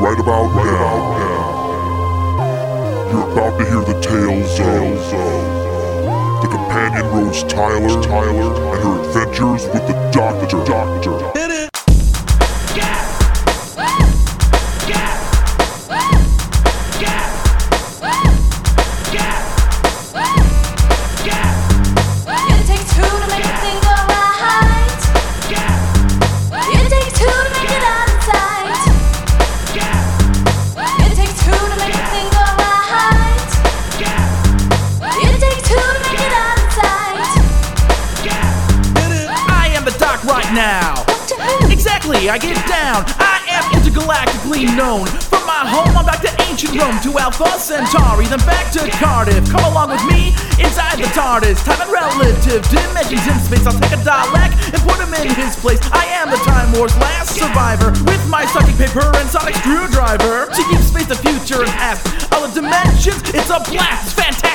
right about right now. You're about to hear the tales of the companion Rose Tyler, Tyler, and her adventures with the Doctor. Doctor. I get down. I am intergalactically known. From my home, I'm back to ancient Rome, to Alpha Centauri, then back to Cardiff. Come along with me inside the TARDIS. Time and relative dimensions in space. I'll take a Dalek and put him in his place. I am the Time War's last survivor with my psychic paper and sonic screwdriver to keep space the future and past. the dimensions, it's a blast. Fantastic.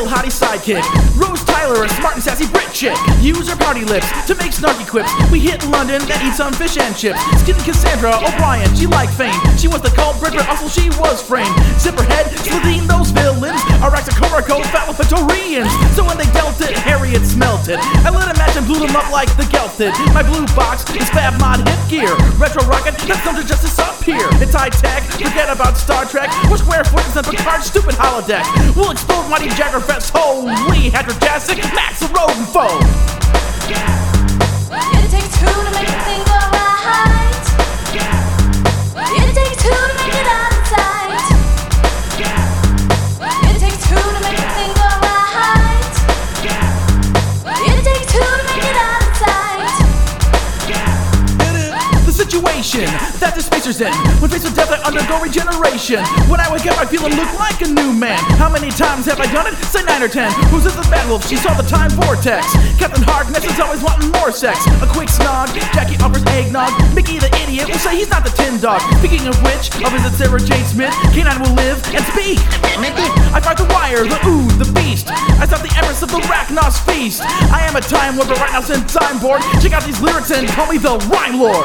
Real hottie sidekick. Rose Tyler, a smart and sassy Brit chick. Use her party lips to make snarky quips. We hit London and eat some fish and chips. Skin Cassandra O'Brien, she liked fame. She was the culprit, but also she was framed. Zipperhead, Slitheen those villains. Araxacorico, Fallopitorians. So when they dealt it, Harriet smelt it. I lit a match and blew them up like the Gelth did. My blue box is Fab Mod hip gear. Retro rocket, that's something justice up here. It's high tech, forget about Star Trek. We're square footage and Picard's stupid holodeck. We'll explode Mighty Jagrafess, holy Hadrojassic, Maxarodenfoe. The situation that the spacers in when faced with death, I undergo regeneration. When I wake up, I feel and look like a new man. How many times have I done it? Say nine or ten. Who's this the wolf? She saw the time vortex. Captain Harkness is always wanting more sex. A quick snog. Jackie offers eggnog. Mickey the idiot will say he's not the tin dog. Speaking of which, I'll visit Sarah Jane Smith. K-9 will live and speak. I fight the wire, the ooze, the beast. I stop the Empress of the Racnoss feast. I am a time warper right now since I'm bored. Check out these lyrics and call me the Rhyme Lord.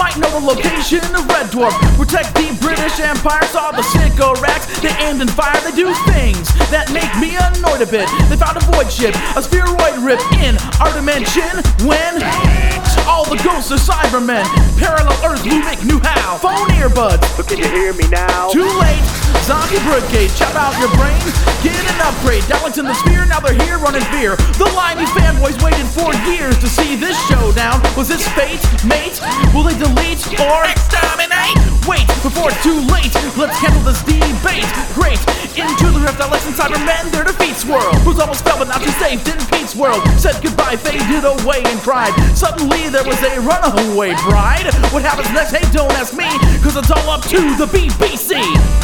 might know the location of Red Dwarf. Protect the British Empire, saw the Sycorax. They aimed and fired, they do things that make me annoyed a bit. They found a void ship, a spheroid rip in our dimension when ghosts are Cybermen. Parallel Earth, Lumic New how. Phone earbuds, But can you hear me now? too late. Zombie Brigade, chop out your brain. Get an upgrade. Daleks in the sphere, now they're here running fear. The limey fanboys waited for years to see this showdown. Was this fate, mate? Will they delete or exterminate? Wait before it's too late. Let's handle this debate. Great. Daleks and Cybermen, their defeat swirl. Who's almost fell, but now she's safe, didn't Pete's world. Said goodbye, faded away and cried. Suddenly there was a runaway bride. What happens next? Hey, don't ask me, cause it's all up to the BBC.